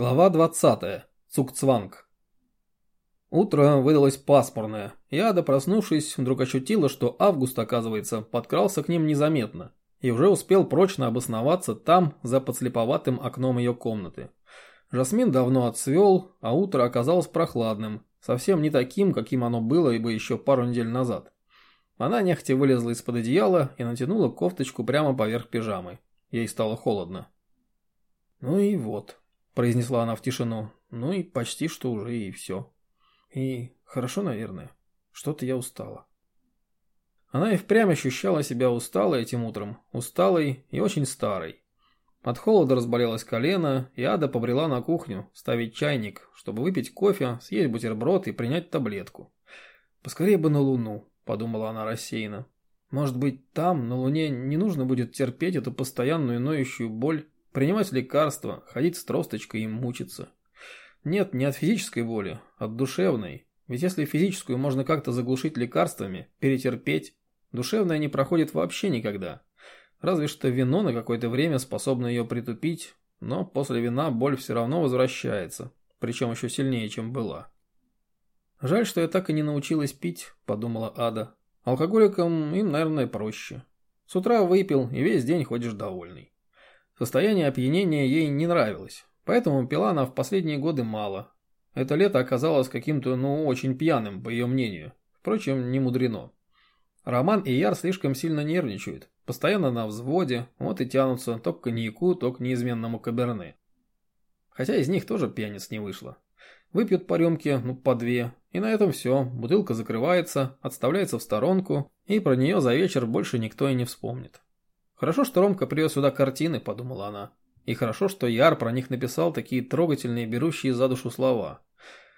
Глава 20. Цукцванг. Утро выдалось пасмурное, и Ада, проснувшись, вдруг ощутила, что Август, оказывается, подкрался к ним незаметно и уже успел прочно обосноваться там, за подслеповатым окном ее комнаты. Жасмин давно отцвел, а утро оказалось прохладным, совсем не таким, каким оно было и бы еще пару недель назад. Она нехотя вылезла из-под одеяла и натянула кофточку прямо поверх пижамы. Ей стало холодно. Ну и вот произнесла она в тишину. Ну и почти что уже и все. И хорошо, наверное. Что-то я устала. Она и впрямь ощущала себя усталой этим утром, усталой и очень старой. От холода разболелось колено, и Ада побрела на кухню ставить чайник, чтобы выпить кофе, съесть бутерброд и принять таблетку. «Поскорее бы на Луну», – подумала она рассеянно. «Может быть, там, на Луне, не нужно будет терпеть эту постоянную ноющую боль Принимать лекарства, ходить с тросточкой и мучиться. Нет, не от физической боли, от душевной. Ведь если физическую можно как-то заглушить лекарствами, перетерпеть, душевная не проходит вообще никогда. Разве что вино на какое-то время способно ее притупить, но после вина боль все равно возвращается, причем еще сильнее, чем была. «Жаль, что я так и не научилась пить», – подумала Ада. «Алкоголикам им, наверное, проще. С утра выпил и весь день ходишь довольный». Состояние опьянения ей не нравилось, поэтому пила она в последние годы мало. Это лето оказалось каким-то, ну, очень пьяным, по ее мнению. Впрочем, не мудрено. Роман и Яр слишком сильно нервничают, постоянно на взводе, вот и тянутся то к коньяку, то к неизменному каберне. Хотя из них тоже пьяниц не вышло. Выпьют по рюмке, ну по две, и на этом все, бутылка закрывается, отставляется в сторонку, и про нее за вечер больше никто и не вспомнит. Хорошо, что Ромка привез сюда картины, подумала она. И хорошо, что Яр про них написал такие трогательные, берущие за душу слова.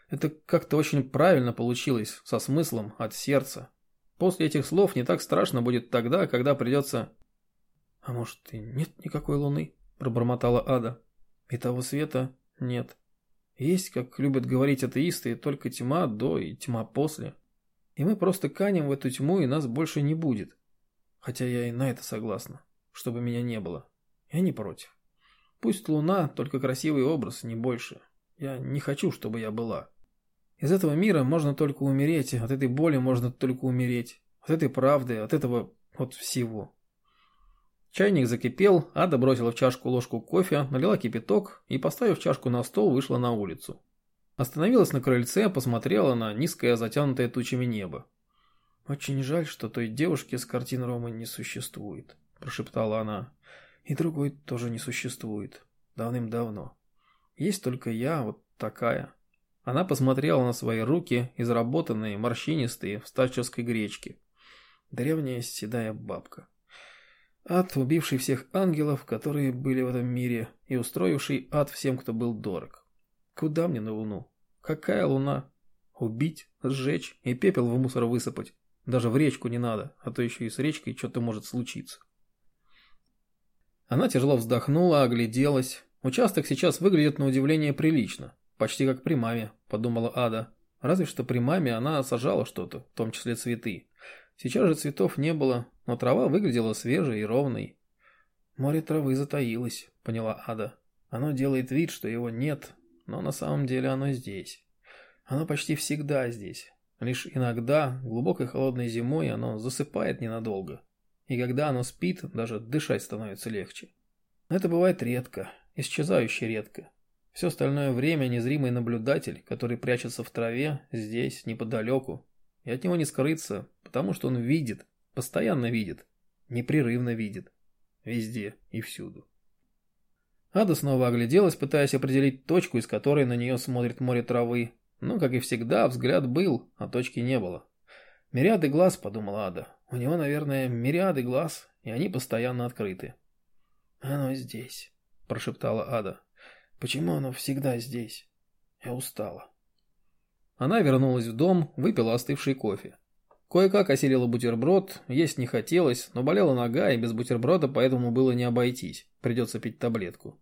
Это как-то очень правильно получилось, со смыслом, от сердца. После этих слов не так страшно будет тогда, когда придется... А может и нет никакой луны? Пробормотала Ада. И того света нет. Есть, как любят говорить атеисты, только тьма до и тьма после. И мы просто канем в эту тьму, и нас больше не будет. Хотя я и на это согласна чтобы меня не было. Я не против. Пусть луна, только красивый образ, не больше. Я не хочу, чтобы я была. Из этого мира можно только умереть, от этой боли можно только умереть. От этой правды, от этого, от всего. Чайник закипел, Ада бросила в чашку ложку кофе, налила кипяток и, поставив чашку на стол, вышла на улицу. Остановилась на крыльце, посмотрела на низкое затянутое тучами небо. Очень жаль, что той девушки с картин Ромы не существует прошептала она. И другой тоже не существует. Давным-давно. Есть только я, вот такая. Она посмотрела на свои руки, изработанные, морщинистые, в старческой гречке. Древняя седая бабка. Ад, убивший всех ангелов, которые были в этом мире, и устроивший ад всем, кто был дорог. Куда мне на луну? Какая луна? Убить, сжечь и пепел в мусор высыпать. Даже в речку не надо, а то еще и с речкой что-то может случиться. Она тяжело вздохнула, огляделась. Участок сейчас выглядит на удивление прилично. Почти как при маме, подумала Ада. Разве что при маме она сажала что-то, в том числе цветы. Сейчас же цветов не было, но трава выглядела свежей и ровной. Море травы затаилось, поняла Ада. Оно делает вид, что его нет, но на самом деле оно здесь. Оно почти всегда здесь. Лишь иногда, глубокой холодной зимой, оно засыпает ненадолго и когда оно спит, даже дышать становится легче. Это бывает редко, исчезающе редко. Все остальное время незримый наблюдатель, который прячется в траве, здесь, неподалеку, и от него не скрыться, потому что он видит, постоянно видит, непрерывно видит, везде и всюду. Ада снова огляделась, пытаясь определить точку, из которой на нее смотрит море травы, но, как и всегда, взгляд был, а точки не было. «Мириады глаз», — подумала Ада. «У него, наверное, мириады глаз, и они постоянно открыты». «Оно здесь», — прошептала Ада. «Почему оно всегда здесь? Я устала». Она вернулась в дом, выпила остывший кофе. Кое-как осилила бутерброд, есть не хотелось, но болела нога, и без бутерброда поэтому было не обойтись, придется пить таблетку.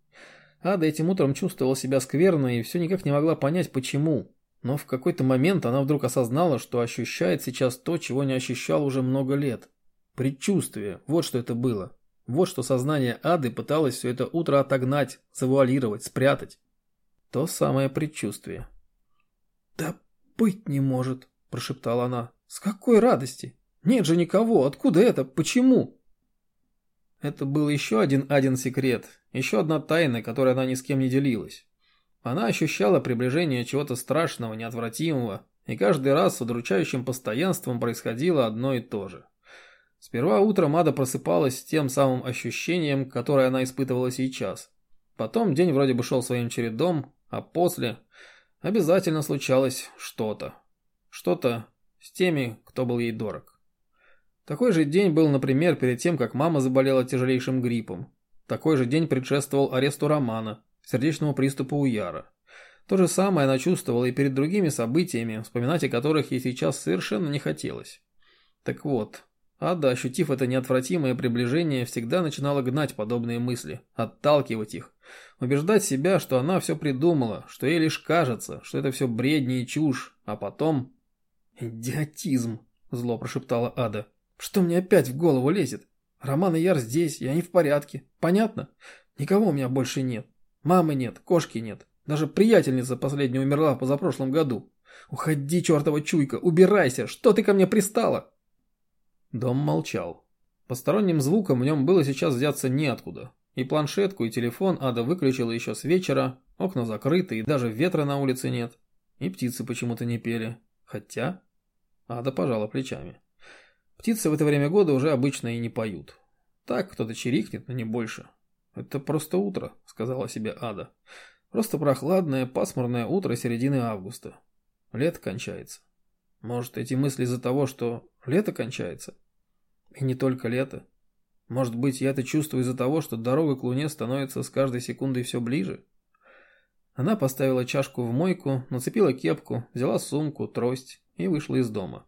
Ада этим утром чувствовала себя скверно и все никак не могла понять, почему. Но в какой-то момент она вдруг осознала, что ощущает сейчас то, чего не ощущал уже много лет. Предчувствие, вот что это было. Вот что сознание Ады пыталось все это утро отогнать, завуалировать, спрятать. То самое предчувствие. «Да быть не может», – прошептала она. «С какой радости? Нет же никого. Откуда это? Почему?» Это был еще один один секрет, еще одна тайна, которой она ни с кем не делилась. Она ощущала приближение чего-то страшного, неотвратимого, и каждый раз с удручающим постоянством происходило одно и то же. Сперва утром Ада просыпалась с тем самым ощущением, которое она испытывала сейчас. Потом день вроде бы шел своим чередом, а после обязательно случалось что-то. Что-то с теми, кто был ей дорог. Такой же день был, например, перед тем, как мама заболела тяжелейшим гриппом. Такой же день предшествовал аресту Романа, сердечному приступу у Яра. То же самое она чувствовала и перед другими событиями, вспоминать о которых ей сейчас совершенно не хотелось. Так вот, Ада, ощутив это неотвратимое приближение, всегда начинала гнать подобные мысли, отталкивать их, убеждать себя, что она все придумала, что ей лишь кажется, что это все бредни и чушь, а потом... «Идиотизм!» – зло прошептала Ада. «Что мне опять в голову лезет? Роман и Яр здесь, и они в порядке. Понятно? Никого у меня больше нет. Мамы нет, кошки нет. Даже приятельница последняя умерла в позапрошлом году. Уходи, чертова чуйка, убирайся, что ты ко мне пристала?» Дом молчал. Посторонним звуком в нем было сейчас взяться неоткуда. И планшетку, и телефон Ада выключила еще с вечера, окна закрыты, и даже ветра на улице нет. И птицы почему-то не пели. Хотя... Ада пожала плечами. Птицы в это время года уже обычно и не поют. Так кто-то чирикнет, но не больше. «Это просто утро», — сказала себе Ада. «Просто прохладное, пасмурное утро середины августа. Лето кончается. Может, эти мысли из-за того, что лето кончается? И не только лето. Может быть, я это чувствую из-за того, что дорога к Луне становится с каждой секундой все ближе? Она поставила чашку в мойку, нацепила кепку, взяла сумку, трость и вышла из дома.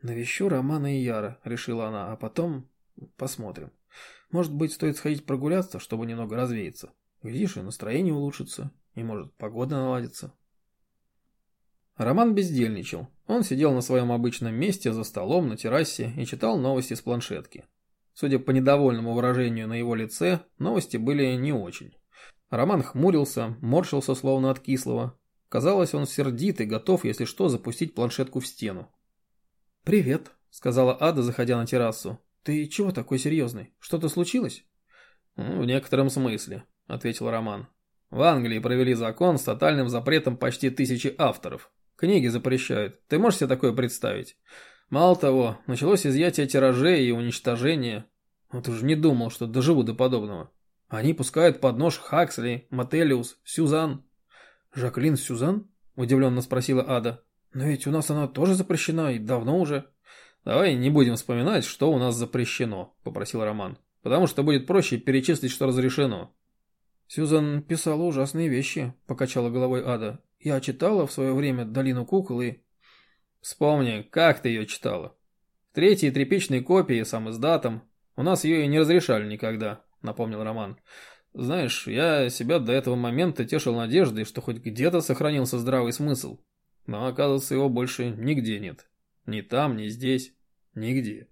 «Навещу Романа и Яра», — решила она, — «а потом посмотрим. Может быть, стоит сходить прогуляться, чтобы немного развеяться. Видишь, и настроение улучшится, и, может, погода наладится». Роман бездельничал. Он сидел на своем обычном месте за столом на террасе и читал новости с планшетки. Судя по недовольному выражению на его лице, новости были не очень. Роман хмурился, морщился словно от кислого. Казалось, он сердит и готов, если что, запустить планшетку в стену. «Привет», — сказала Ада, заходя на террасу. «Ты чего такой серьезный? Что-то случилось?» «В некотором смысле», — ответил Роман. «В Англии провели закон с тотальным запретом почти тысячи авторов. Книги запрещают. Ты можешь себе такое представить? Мало того, началось изъятие тиражей и уничтожение. Вот уж не думал, что доживу до подобного. Они пускают под нож Хаксли, Мателиус, Сюзан. «Жаклин Сюзан?» – удивленно спросила Ада. «Но ведь у нас она тоже запрещена, и давно уже». «Давай не будем вспоминать, что у нас запрещено», – попросил Роман. «Потому что будет проще перечислить, что разрешено». «Сюзан писала ужасные вещи», – покачала головой Ада. Я читала в свое время «Долину кукол» и... Вспомни, как ты ее читала. В третьей тряпичной копии, сам издатом. У нас ее и не разрешали никогда, напомнил Роман. Знаешь, я себя до этого момента тешил надеждой, что хоть где-то сохранился здравый смысл. Но оказывается, его больше нигде нет. Ни там, ни здесь, нигде.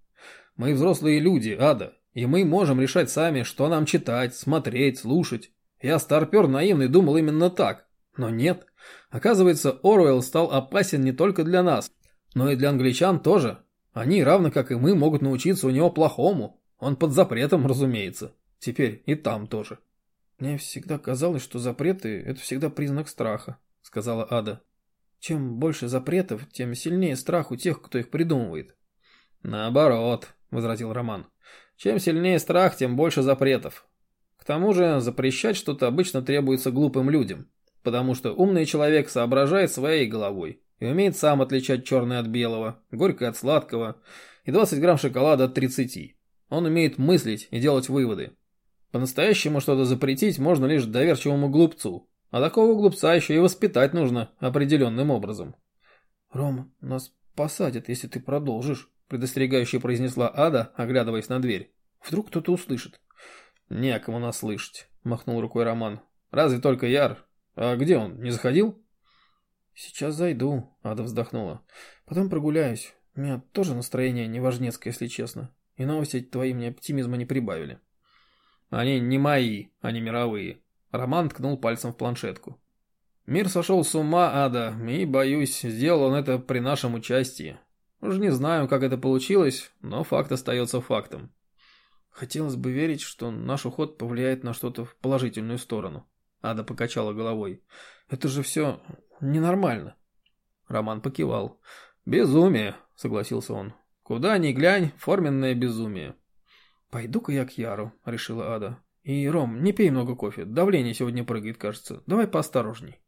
Мы взрослые люди, ада, и мы можем решать сами, что нам читать, смотреть, слушать. Я старпер наивный думал именно так. Но нет. Оказывается, Оруэлл стал опасен не только для нас, но и для англичан тоже. Они, равно как и мы, могут научиться у него плохому. Он под запретом, разумеется. Теперь и там тоже. Мне всегда казалось, что запреты – это всегда признак страха, сказала Ада. Чем больше запретов, тем сильнее страх у тех, кто их придумывает. Наоборот, возразил Роман. Чем сильнее страх, тем больше запретов. К тому же запрещать что-то обычно требуется глупым людям потому что умный человек соображает своей головой и умеет сам отличать черное от белого, горькое от сладкого и 20 грамм шоколада от 30. Он умеет мыслить и делать выводы. По-настоящему что-то запретить можно лишь доверчивому глупцу, а такого глупца еще и воспитать нужно определенным образом. «Рома, нас посадят, если ты продолжишь», – предостерегающе произнесла Ада, оглядываясь на дверь. «Вдруг кто-то услышит». «Некому нас слышать», – махнул рукой Роман. «Разве только Яр, «А где он? Не заходил?» «Сейчас зайду», — Ада вздохнула. «Потом прогуляюсь. У меня тоже настроение неважнецкое, если честно. И новости твои мне оптимизма не прибавили». «Они не мои, они мировые». Роман ткнул пальцем в планшетку. Мир сошел с ума, Ада, и, боюсь, сделал он это при нашем участии. Уж не знаю, как это получилось, но факт остается фактом. Хотелось бы верить, что наш уход повлияет на что-то в положительную сторону. Ада покачала головой. Это же все ненормально. Роман покивал. Безумие, согласился он. Куда ни глянь, форменное безумие. Пойду-ка я к Яру, решила Ада. И, Ром, не пей много кофе, давление сегодня прыгает, кажется. Давай поосторожней.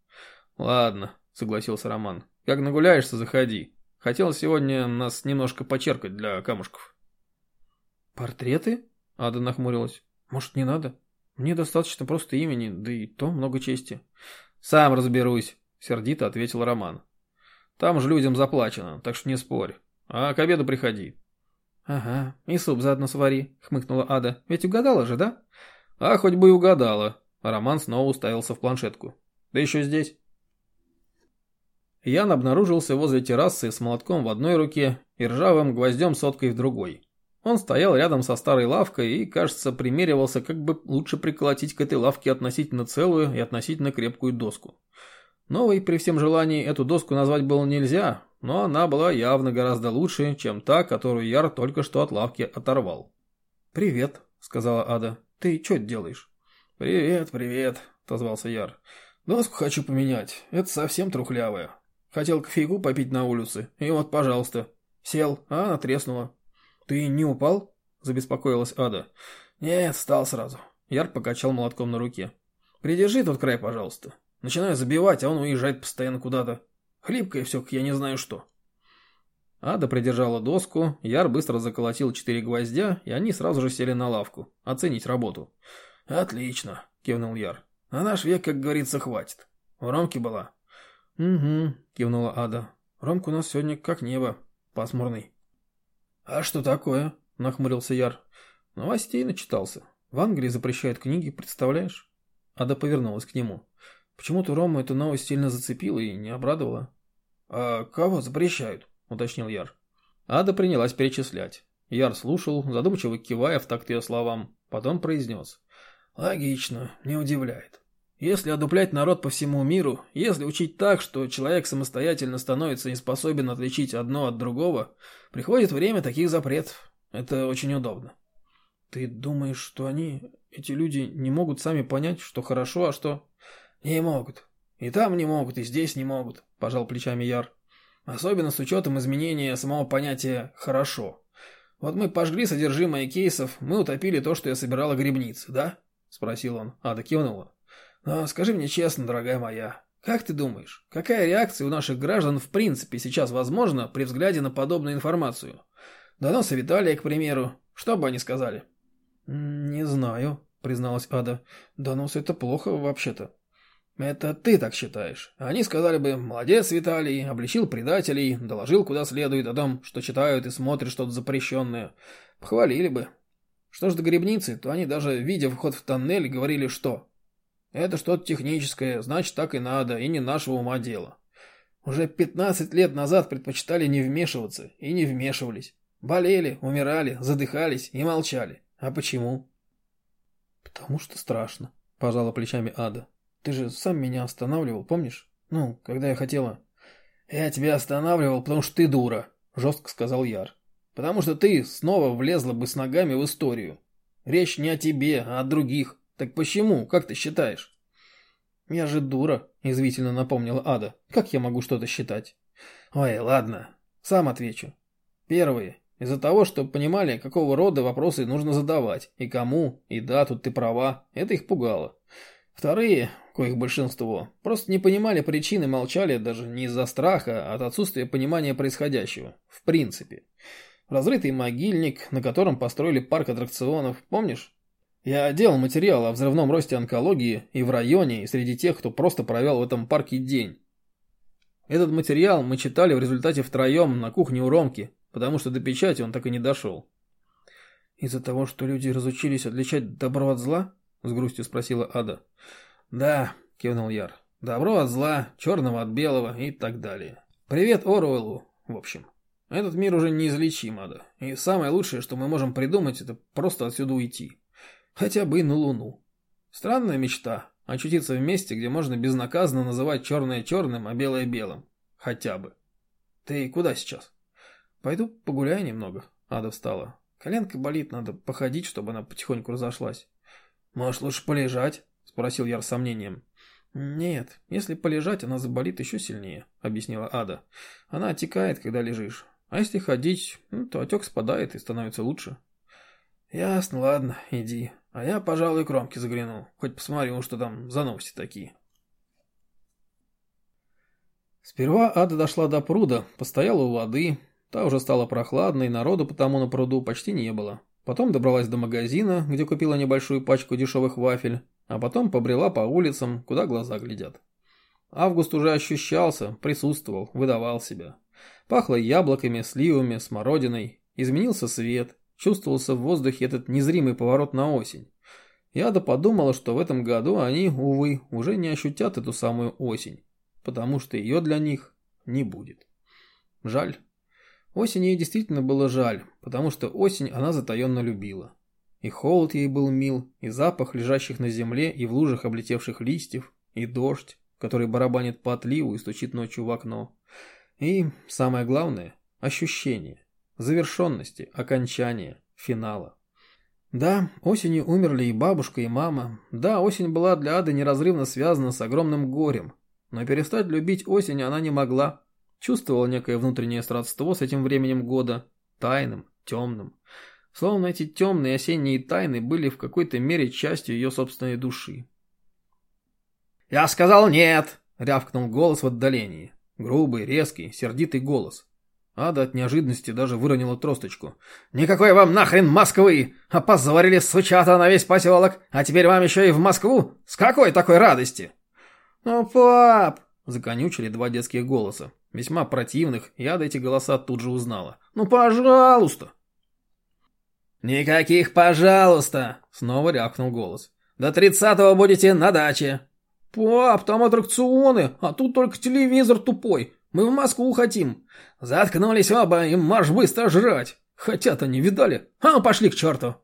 Ладно, согласился Роман. Как нагуляешься, заходи. Хотел сегодня нас немножко почеркать для камушков. Портреты? Ада нахмурилась. Может, не надо? Мне достаточно просто имени, да и то много чести. Сам разберусь, сердито ответил Роман. Там же людям заплачено, так что не спорь. А к обеду приходи. Ага, и суп заодно свари, хмыкнула Ада. Ведь угадала же, да? А хоть бы и угадала. Роман снова уставился в планшетку. Да еще здесь. Ян обнаружился возле террасы с молотком в одной руке и ржавым гвоздем соткой в другой. Он стоял рядом со старой лавкой и, кажется, примеривался, как бы лучше приколотить к этой лавке относительно целую и относительно крепкую доску. Новой при всем желании эту доску назвать было нельзя, но она была явно гораздо лучше, чем та, которую Яр только что от лавки оторвал. «Привет», — сказала Ада. «Ты что делаешь?» «Привет, привет», — отозвался Яр. «Доску хочу поменять. Это совсем трухлявая. Хотел кофейку попить на улице, и вот, пожалуйста. Сел, а она треснула. «Ты не упал?» – забеспокоилась Ада. «Нет, встал сразу». Яр покачал молотком на руке. «Придержи тот край, пожалуйста. Начинаю забивать, а он уезжает постоянно куда-то. Хлипкое все, я не знаю что». Ада придержала доску, Яр быстро заколотил четыре гвоздя, и они сразу же сели на лавку. Оценить работу. «Отлично», – кивнул Яр. «На наш век, как говорится, хватит. В Ромке была». «Угу», – кивнула Ада. «Ромка у нас сегодня как небо. Пасмурный». «А что такое?» – нахмурился Яр. «Новостей начитался. В Англии запрещают книги, представляешь?» Ада повернулась к нему. Почему-то Рому эта новость сильно зацепила и не обрадовала. «А кого запрещают?» – уточнил Яр. Ада принялась перечислять. Яр слушал, задумчиво кивая в такт ее словам. Потом произнес. «Логично, не удивляет. Если одуплять народ по всему миру, если учить так, что человек самостоятельно становится не способен отличить одно от другого, приходит время таких запретов. Это очень удобно. Ты думаешь, что они, эти люди, не могут сами понять, что хорошо, а что... Не могут. И там не могут, и здесь не могут, пожал плечами Яр. Особенно с учетом изменения самого понятия «хорошо». Вот мы пожгли содержимое кейсов, мы утопили то, что я собирала грибницы, да? Спросил он. Ада кивнула. Но скажи мне честно, дорогая моя, как ты думаешь, какая реакция у наших граждан в принципе сейчас возможна при взгляде на подобную информацию? Доносы Виталия, к примеру, что бы они сказали? Не знаю, призналась Ада. Донос это плохо вообще-то. Это ты так считаешь. Они сказали бы, молодец, Виталий, обличил предателей, доложил куда следует о том, что читают и смотрят что-то запрещенное. Похвалили бы. Что ж до грибницы, то они даже, видя вход в тоннель, говорили, что это что-то техническое, значит так и надо, и не нашего ума дело. Уже 15 лет назад предпочитали не вмешиваться, и не вмешивались. Болели, умирали, задыхались и молчали. А почему? Потому что страшно, пожала плечами Ада. Ты же сам меня останавливал, помнишь? Ну, когда я хотела... Я тебя останавливал, потому что ты дура, жестко сказал Яр. Потому что ты снова влезла бы с ногами в историю. Речь не о тебе, а о других. Так почему? Как ты считаешь? Я же дура, извительно напомнила Ада. Как я могу что-то считать? Ой, ладно, сам отвечу. Первые. Из-за того, что понимали, какого рода вопросы нужно задавать, и кому, и да, тут ты права, это их пугало. Вторые, коих большинство, просто не понимали причины, молчали даже не из-за страха, а от отсутствия понимания происходящего. В принципе. Разрытый могильник, на котором построили парк аттракционов, помнишь? Я делал материал о взрывном росте онкологии и в районе, и среди тех, кто просто провел в этом парке день. Этот материал мы читали в результате втроем на кухне у Ромки, потому что до печати он так и не дошел. «Из-за того, что люди разучились отличать добро от зла?» — с грустью спросила Ада. «Да», — кивнул Яр. «Добро от зла, черного от белого и так далее. Привет Оруэллу, в общем. Этот мир уже неизлечим, Ада. И самое лучшее, что мы можем придумать, это просто отсюда уйти. Хотя бы и на Луну. Странная мечта, Очутиться в месте, где можно безнаказанно называть черное черным, а белое белым. Хотя бы. Ты куда сейчас? Пойду погуляю немного. Ада встала. Коленка болит, надо походить, чтобы она потихоньку разошлась. Может, лучше полежать? Спросил я с сомнением. «Нет, если полежать, она заболит еще сильнее», — объяснила Ада. «Она отекает, когда лежишь. А если ходить, ну, то отек спадает и становится лучше». «Ясно, ладно, иди. А я, пожалуй, кромки загляну. Хоть посмотрю, что там за новости такие». Сперва Ада дошла до пруда, постояла у воды. Та уже стала прохладной, народу потому на пруду почти не было. Потом добралась до магазина, где купила небольшую пачку дешевых вафель, а потом побрела по улицам, куда глаза глядят. Август уже ощущался, присутствовал, выдавал себя. Пахло яблоками, сливами, смородиной, изменился свет, чувствовался в воздухе этот незримый поворот на осень. Я-то подумала, что в этом году они, увы, уже не ощутят эту самую осень, потому что ее для них не будет. Жаль. Осень ей действительно было жаль, потому что осень она затаенно любила. И холод ей был мил, и запах лежащих на земле и в лужах облетевших листьев, и дождь, который барабанит по отливу и стучит ночью в окно. И, самое главное, ощущение, завершенности, окончания, финала. Да, осенью умерли и бабушка, и мама. Да, осень была для Ады неразрывно связана с огромным горем. Но перестать любить осень она не могла. Чувствовала некое внутреннее сродство с этим временем года, тайным, темным. Словно эти темные осенние тайны были в какой-то мере частью ее собственной души. «Я сказал нет!» — рявкнул голос в отдалении. Грубый, резкий, сердитый голос. Ада от неожиданности даже выронила тросточку. «Никакой вам нахрен Москвы! Опозорили сучата на весь поселок, а теперь вам еще и в Москву? С какой такой радости?» «Ну, пап!» — законючили два детских голоса. Весьма противных, и Ада эти голоса тут же узнала. «Ну, пожалуйста!» «Никаких «пожалуйста!» — снова рявкнул голос. «До тридцатого будете на даче!» «Пап, там аттракционы, а тут только телевизор тупой. Мы в Москву хотим!» «Заткнулись оба и марш быстро жрать! Хотят они, видали? А, пошли к черту!»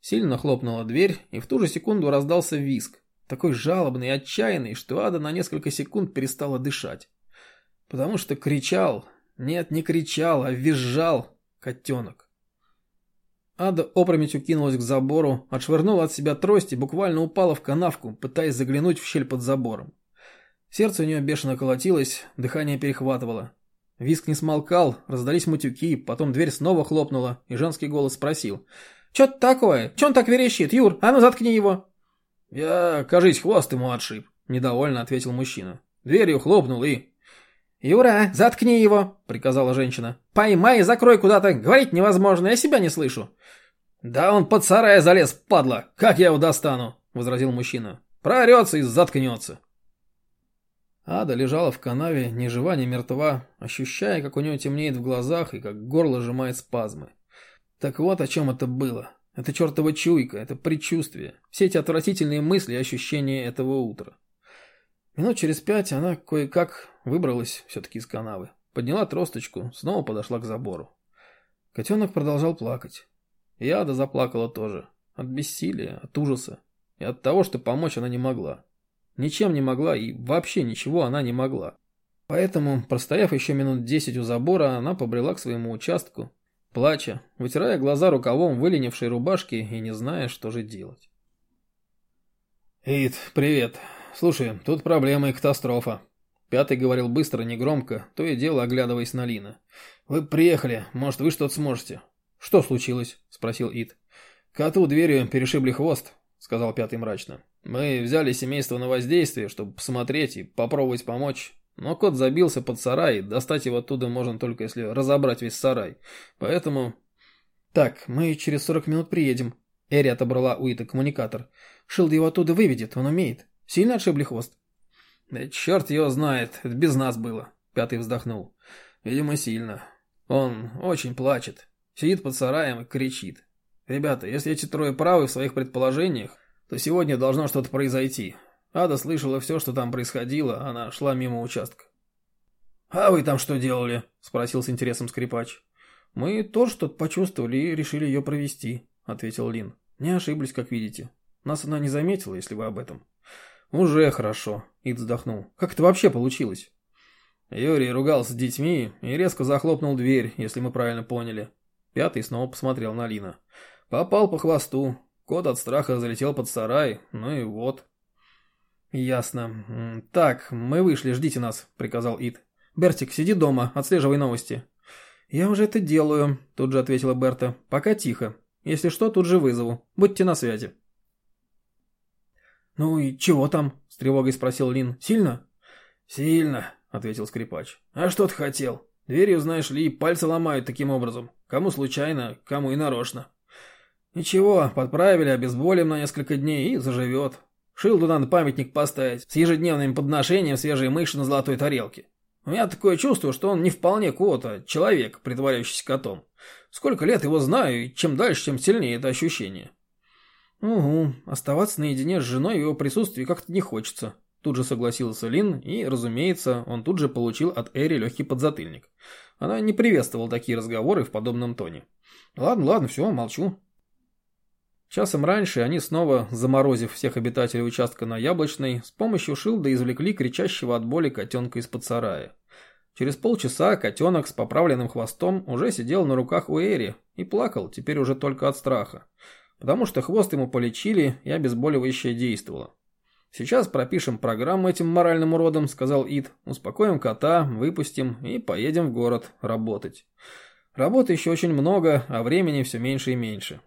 Сильно хлопнула дверь, и в ту же секунду раздался виск. Такой жалобный и отчаянный, что Ада на несколько секунд перестала дышать. Потому что кричал, нет, не кричал, а визжал котенок. Ада опрометью кинулась к забору, отшвырнула от себя трость и буквально упала в канавку, пытаясь заглянуть в щель под забором. Сердце у нее бешено колотилось, дыхание перехватывало. Виск не смолкал, раздались мутюки, потом дверь снова хлопнула, и женский голос спросил. «Чё это такое? Чё он так верещит? Юр, а ну заткни его!» «Я, кажись, хвост ему отшиб», — недовольно ответил мужчина. Дверью хлопнул и... «Юра, заткни его!» — приказала женщина. «Поймай и закрой куда-то, говорить невозможно, я себя не слышу!» «Да он под сарай залез, падла! Как я его достану?» — возразил мужчина. «Проорется и заткнется!» Ада лежала в канаве, ни жива, ни мертва, ощущая, как у нее темнеет в глазах и как горло сжимает спазмы. Так вот о чем это было. Это чертова чуйка, это предчувствие, все эти отвратительные мысли и ощущения этого утра. Минут через пять она кое-как выбралась все-таки из канавы. Подняла тросточку, снова подошла к забору. Котенок продолжал плакать. И Ада заплакала тоже. От бессилия, от ужаса. И от того, что помочь она не могла. Ничем не могла и вообще ничего она не могла. Поэтому, простояв еще минут десять у забора, она побрела к своему участку, плача, вытирая глаза рукавом выленившей рубашки и не зная, что же делать. «Ид, привет. Слушай, тут проблема и катастрофа. Пятый говорил быстро, негромко, то и дело оглядываясь на Лина. Вы приехали, может, вы что-то сможете. Что случилось? спросил Ит. Коту дверью перешибли хвост, сказал Пятый мрачно. Мы взяли семейство на воздействие, чтобы посмотреть и попробовать помочь. Но кот забился под сарай, достать его оттуда можно только если разобрать весь сарай. Поэтому... Так, мы через сорок минут приедем. Эри отобрала у Ита коммуникатор. Шилд его оттуда выведет, он умеет. Сильно отшибли хвост? Да черт его знает, это без нас было. Пятый вздохнул. Видимо, сильно. Он очень плачет. Сидит под сараем и кричит. Ребята, если эти трое правы в своих предположениях, то сегодня должно что-то произойти. Ада слышала все, что там происходило, она шла мимо участка. «А вы там что делали?» – спросил с интересом скрипач. «Мы тоже что-то почувствовали и решили ее провести», – ответил Лин. «Не ошиблись, как видите. Нас она не заметила, если вы об этом». «Уже хорошо», — Ид вздохнул. «Как это вообще получилось?» Юрий ругался с детьми и резко захлопнул дверь, если мы правильно поняли. Пятый снова посмотрел на Лина. Попал по хвосту. Кот от страха залетел под сарай. Ну и вот. Ясно. Так, мы вышли, ждите нас, приказал Ид. Бертик, сиди дома, отслеживай новости. Я уже это делаю, тут же ответила Берта. Пока тихо. Если что, тут же вызову. Будьте на связи. «Ну и чего там?» – с тревогой спросил Лин. «Сильно?» «Сильно», – ответил скрипач. «А что ты хотел? Дверью, знаешь ли, пальцы ломают таким образом. Кому случайно, кому и нарочно». «Ничего, подправили, обезболим на несколько дней и заживет. Шилду надо памятник поставить с ежедневным подношением свежей мыши на золотой тарелке. У меня такое чувство, что он не вполне кот, а человек, притворяющийся котом. Сколько лет его знаю, и чем дальше, тем сильнее это ощущение». «Угу, оставаться наедине с женой в его присутствии как-то не хочется», Тут же согласился Лин, и, разумеется, он тут же получил от Эри легкий подзатыльник. Она не приветствовала такие разговоры в подобном тоне. «Ладно, ладно, все, молчу». Часом раньше они снова, заморозив всех обитателей участка на Яблочной, с помощью шилда извлекли кричащего от боли котенка из-под сарая. Через полчаса котенок с поправленным хвостом уже сидел на руках у Эри и плакал, теперь уже только от страха. Потому что хвост ему полечили и обезболивающее действовало. «Сейчас пропишем программу этим моральным уродам», — сказал Ид. «Успокоим кота, выпустим и поедем в город работать. Работы еще очень много, а времени все меньше и меньше».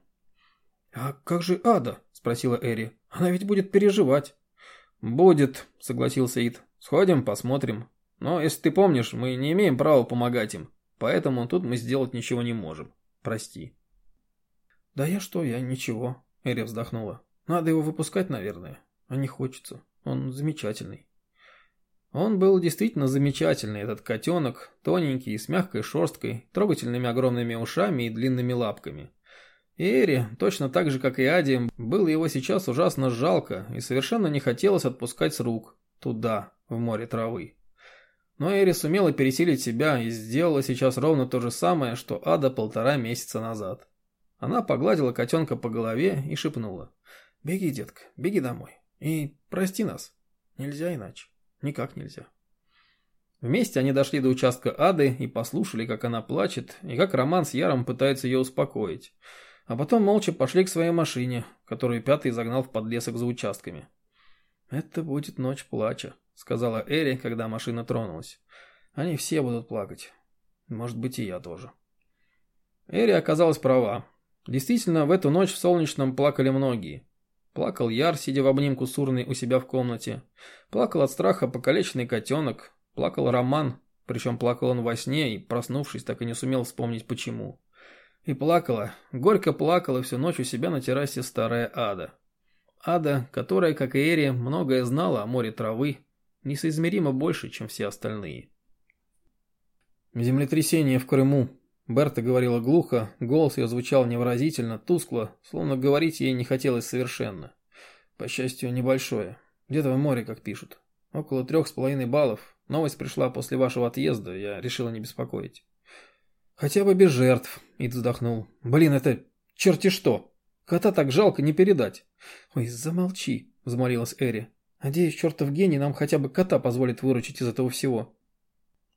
«А как же Ада?» — спросила Эри. «Она ведь будет переживать». «Будет», — согласился Ид. «Сходим, посмотрим. Но, если ты помнишь, мы не имеем права помогать им, поэтому тут мы сделать ничего не можем. Прости». «Да я что, я ничего», — Эри вздохнула. «Надо его выпускать, наверное». А не хочется. Он замечательный. Он был действительно замечательный, этот котенок, тоненький, с мягкой шерсткой, трогательными огромными ушами и длинными лапками. Эри, точно так же, как и Ади, было его сейчас ужасно жалко и совершенно не хотелось отпускать с рук, туда, в море травы. Но Эри сумела пересилить себя и сделала сейчас ровно то же самое, что Ада полтора месяца назад. Она погладила котенка по голове и шепнула. «Беги, детка, беги домой. И прости нас. Нельзя иначе. Никак нельзя. Вместе они дошли до участка Ады и послушали, как она плачет, и как Роман с Яром пытается ее успокоить. А потом молча пошли к своей машине, которую Пятый загнал в подлесок за участками. «Это будет ночь плача», — сказала Эри, когда машина тронулась. «Они все будут плакать. Может быть, и я тоже». Эри оказалась права. Действительно, в эту ночь в Солнечном плакали многие. Плакал Яр, сидя в обнимку с урной у себя в комнате. Плакал от страха покалеченный котенок. Плакал Роман, причем плакал он во сне и, проснувшись, так и не сумел вспомнить почему. И плакала, горько плакала всю ночь у себя на террасе старая Ада. Ада, которая, как и Эри, многое знала о море травы, несоизмеримо больше, чем все остальные. Землетрясение в Крыму, Берта говорила глухо, голос ее звучал невыразительно, тускло, словно говорить ей не хотелось совершенно. По счастью, небольшое. Где-то в море, как пишут. Около трех с половиной баллов. Новость пришла после вашего отъезда, я решила не беспокоить. Хотя бы без жертв, Ид вздохнул. Блин, это черти что. Кота так жалко не передать. Ой, замолчи, взмолилась Эри. Надеюсь, чертов гений нам хотя бы кота позволит выручить из этого всего.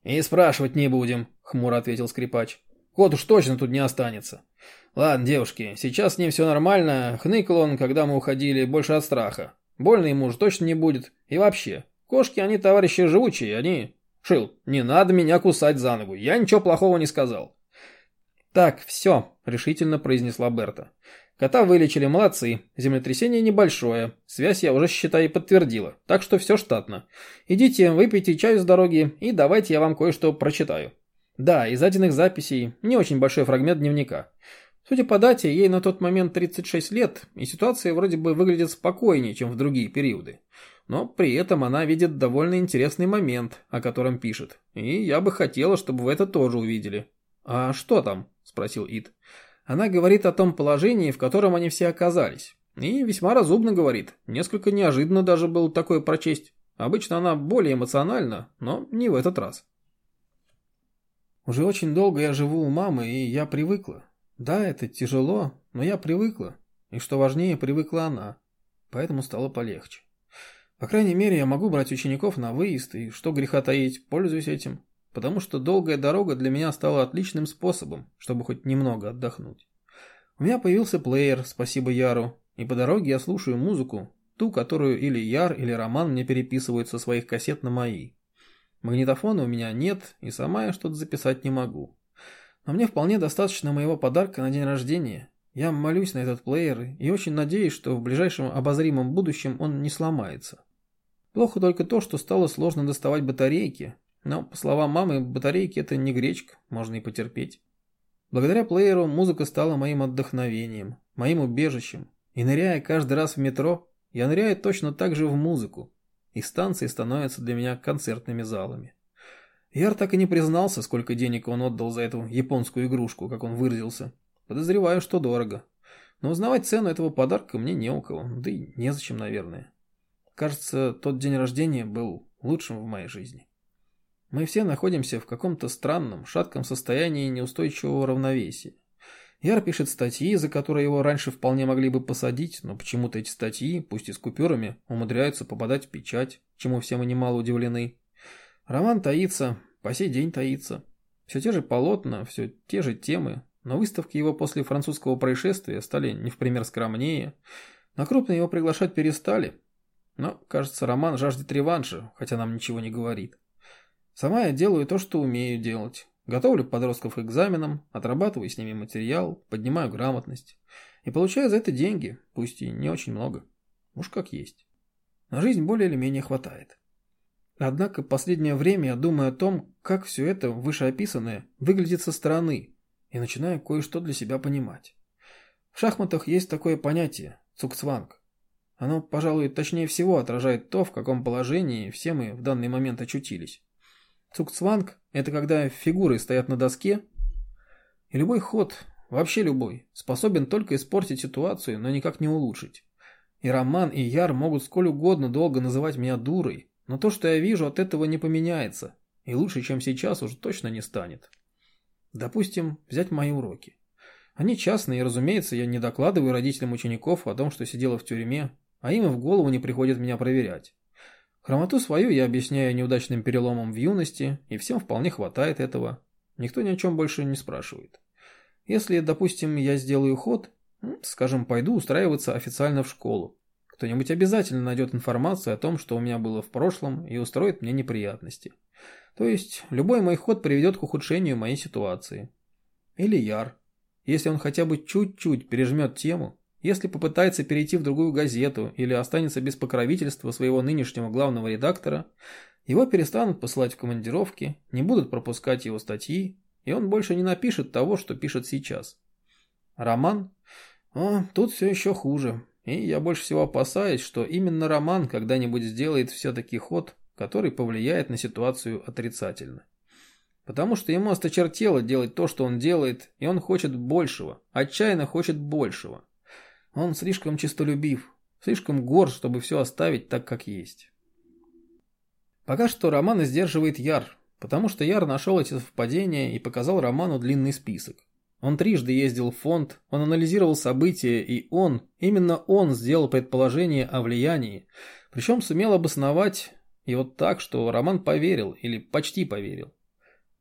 И спрашивать не будем, хмуро ответил скрипач. Кот уж точно тут не останется. Ладно, девушки, сейчас с ним все нормально. Хныкал он, когда мы уходили, больше от страха. Больно ему уже точно не будет. И вообще, кошки, они товарищи живучие, они... Шил, не надо меня кусать за ногу, я ничего плохого не сказал. Так, все, решительно произнесла Берта. Кота вылечили, молодцы. Землетрясение небольшое. Связь я уже, считай, подтвердила. Так что все штатно. Идите, выпейте чаю с дороги и давайте я вам кое-что прочитаю. Да, из один записей не очень большой фрагмент дневника. Судя по дате, ей на тот момент 36 лет, и ситуация вроде бы выглядит спокойнее, чем в другие периоды. Но при этом она видит довольно интересный момент, о котором пишет. И я бы хотела, чтобы вы это тоже увидели. «А что там?» – спросил Ид. Она говорит о том положении, в котором они все оказались. И весьма разумно говорит. Несколько неожиданно даже было такое прочесть. Обычно она более эмоциональна, но не в этот раз. Уже очень долго я живу у мамы, и я привыкла. Да, это тяжело, но я привыкла. И что важнее, привыкла она. Поэтому стало полегче. По крайней мере, я могу брать учеников на выезд, и что греха таить, пользуюсь этим, потому что долгая дорога для меня стала отличным способом, чтобы хоть немного отдохнуть. У меня появился плеер, спасибо Яру, и по дороге я слушаю музыку, ту, которую или Яр, или Роман мне переписывают со своих кассет на мои. Магнитофона у меня нет, и сама я что-то записать не могу. Но мне вполне достаточно моего подарка на день рождения. Я молюсь на этот плеер и очень надеюсь, что в ближайшем обозримом будущем он не сломается. Плохо только то, что стало сложно доставать батарейки, но, по словам мамы, батарейки это не гречка, можно и потерпеть. Благодаря плееру музыка стала моим отдохновением, моим убежищем, и ныряя каждый раз в метро, я ныряю точно так же в музыку, и станции становятся для меня концертными залами. Яр так и не признался, сколько денег он отдал за эту японскую игрушку, как он выразился. Подозреваю, что дорого. Но узнавать цену этого подарка мне не у кого, да и незачем, наверное. Кажется, тот день рождения был лучшим в моей жизни. Мы все находимся в каком-то странном, шатком состоянии неустойчивого равновесия. Яр пишет статьи, за которые его раньше вполне могли бы посадить, но почему-то эти статьи, пусть и с купюрами, умудряются попадать в печать, чему все мы немало удивлены. Роман таится, по сей день таится. Все те же полотна, все те же темы, но выставки его после французского происшествия стали не в пример скромнее. На крупные его приглашать перестали. Но, кажется, Роман жаждет реванша, хотя нам ничего не говорит. Сама я делаю то, что умею делать. Готовлю подростков к экзаменам, отрабатываю с ними материал, поднимаю грамотность. И получаю за это деньги, пусть и не очень много. Уж как есть. На жизнь более или менее хватает. Однако последнее время я думаю о том, как все это вышеописанное выглядит со стороны, и начинаю кое-что для себя понимать. В шахматах есть такое понятие – цукцванг. Оно, пожалуй, точнее всего отражает то, в каком положении все мы в данный момент очутились. Цукцванг – это когда фигуры стоят на доске, и любой ход, вообще любой, способен только испортить ситуацию, но никак не улучшить. И Роман, и Яр могут сколь угодно долго называть меня дурой, но то, что я вижу, от этого не поменяется, и лучше, чем сейчас, уже точно не станет. Допустим, взять мои уроки. Они частные, и, разумеется, я не докладываю родителям учеников о том, что сидела в тюрьме, а им и в голову не приходит меня проверять. Хромоту свою я объясняю неудачным переломом в юности, и всем вполне хватает этого. Никто ни о чем больше не спрашивает. Если, допустим, я сделаю ход, скажем, пойду устраиваться официально в школу, кто-нибудь обязательно найдет информацию о том, что у меня было в прошлом, и устроит мне неприятности. То есть, любой мой ход приведет к ухудшению моей ситуации. Или Яр. Если он хотя бы чуть-чуть пережмет тему, если попытается перейти в другую газету или останется без покровительства своего нынешнего главного редактора, его перестанут посылать в командировки, не будут пропускать его статьи, и он больше не напишет того, что пишет сейчас. Роман? О, тут все еще хуже. И я больше всего опасаюсь, что именно Роман когда-нибудь сделает все-таки ход, который повлияет на ситуацию отрицательно. Потому что ему осточертело делать то, что он делает, и он хочет большего, отчаянно хочет большего. Он слишком честолюбив, слишком горд, чтобы все оставить так, как есть. Пока что Роман сдерживает Яр, потому что Яр нашел эти совпадения и показал Роману длинный список. Он трижды ездил в фонд, он анализировал события, и он, именно он сделал предположение о влиянии, причем сумел обосновать его так, что Роман поверил, или почти поверил.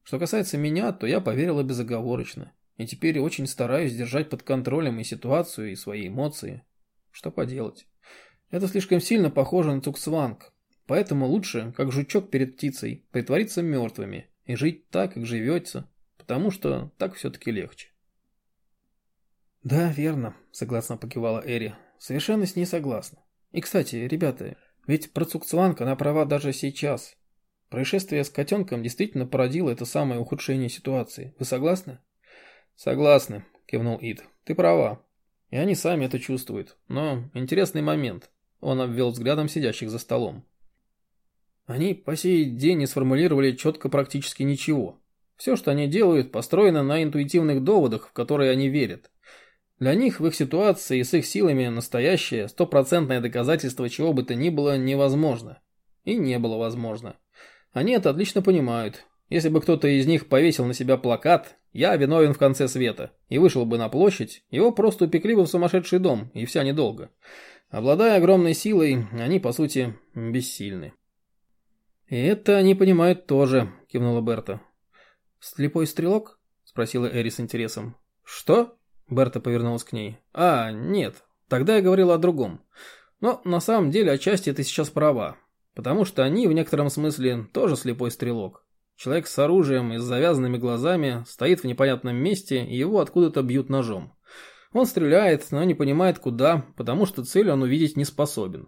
Что касается меня, то я поверила безоговорочно. И теперь очень стараюсь держать под контролем и ситуацию, и свои эмоции. Что поделать. Это слишком сильно похоже на цуксванг. Поэтому лучше, как жучок перед птицей, притвориться мертвыми и жить так, как живется, потому что так все-таки легче. «Да, верно», — согласно покивала Эри. «Совершенно с ней согласна. И, кстати, ребята, ведь про Цукцванг она права даже сейчас. Происшествие с котенком действительно породило это самое ухудшение ситуации. Вы согласны?» «Согласны», – кивнул Ид. «Ты права. И они сами это чувствуют. Но интересный момент». Он обвел взглядом сидящих за столом. Они по сей день не сформулировали четко практически ничего. Все, что они делают, построено на интуитивных доводах, в которые они верят. Для них в их ситуации и с их силами настоящее, стопроцентное доказательство чего бы то ни было невозможно. И не было возможно. Они это отлично понимают. Если бы кто-то из них повесил на себя плакат «Я виновен в конце света» и вышел бы на площадь, его просто упекли бы в сумасшедший дом, и вся недолго. Обладая огромной силой, они, по сути, бессильны. «И это они понимают тоже», — кивнула Берта. «Слепой стрелок?» — спросила Эри с интересом. «Что?» — Берта повернулась к ней. «А, нет, тогда я говорила о другом. Но на самом деле отчасти ты сейчас права, потому что они в некотором смысле тоже слепой стрелок. Человек с оружием и с завязанными глазами стоит в непонятном месте, и его откуда-то бьют ножом. Он стреляет, но не понимает куда, потому что цель он увидеть не способен.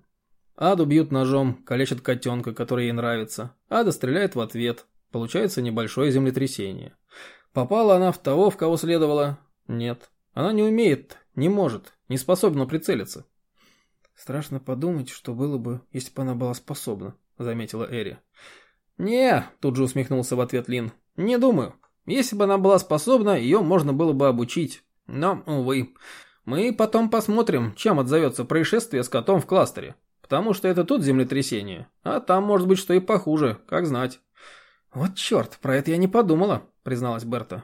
Аду бьют ножом, калечат котенка, который ей нравится. Ада стреляет в ответ. Получается небольшое землетрясение. Попала она в того, в кого следовало? Нет. Она не умеет, не может, не способна прицелиться. Страшно подумать, что было бы, если бы она была способна, заметила Эри. «Не», – тут же усмехнулся в ответ Лин. «Не думаю. Если бы она была способна, ее можно было бы обучить. Но, увы. Мы потом посмотрим, чем отзовется происшествие с котом в кластере. Потому что это тут землетрясение. А там может быть что и похуже, как знать». «Вот черт, про это я не подумала», – призналась Берта.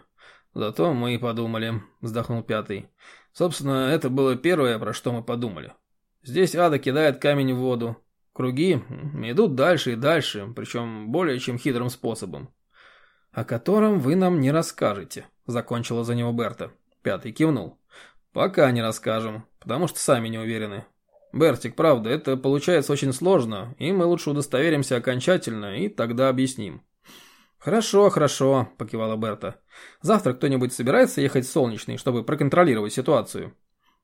«Зато мы и подумали», – вздохнул пятый. «Собственно, это было первое, про что мы подумали. Здесь ада кидает камень в воду, Круги идут дальше и дальше, причем более чем хитрым способом. «О котором вы нам не расскажете», – закончила за него Берта. Пятый кивнул. «Пока не расскажем, потому что сами не уверены. Бертик, правда, это получается очень сложно, и мы лучше удостоверимся окончательно, и тогда объясним». «Хорошо, хорошо», – покивала Берта. «Завтра кто-нибудь собирается ехать в Солнечный, чтобы проконтролировать ситуацию?»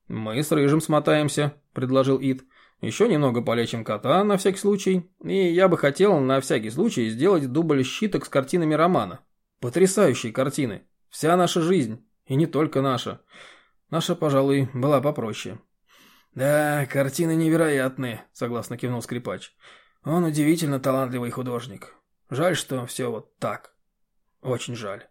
«Мы с Рыжим смотаемся», – предложил Ид. Еще немного полечим кота на всякий случай. И я бы хотел на всякий случай сделать дубль щиток с картинами романа. Потрясающие картины. Вся наша жизнь. И не только наша. Наша, пожалуй, была попроще. «Да, картины невероятные», — согласно кивнул скрипач. «Он удивительно талантливый художник. Жаль, что все вот так. Очень жаль».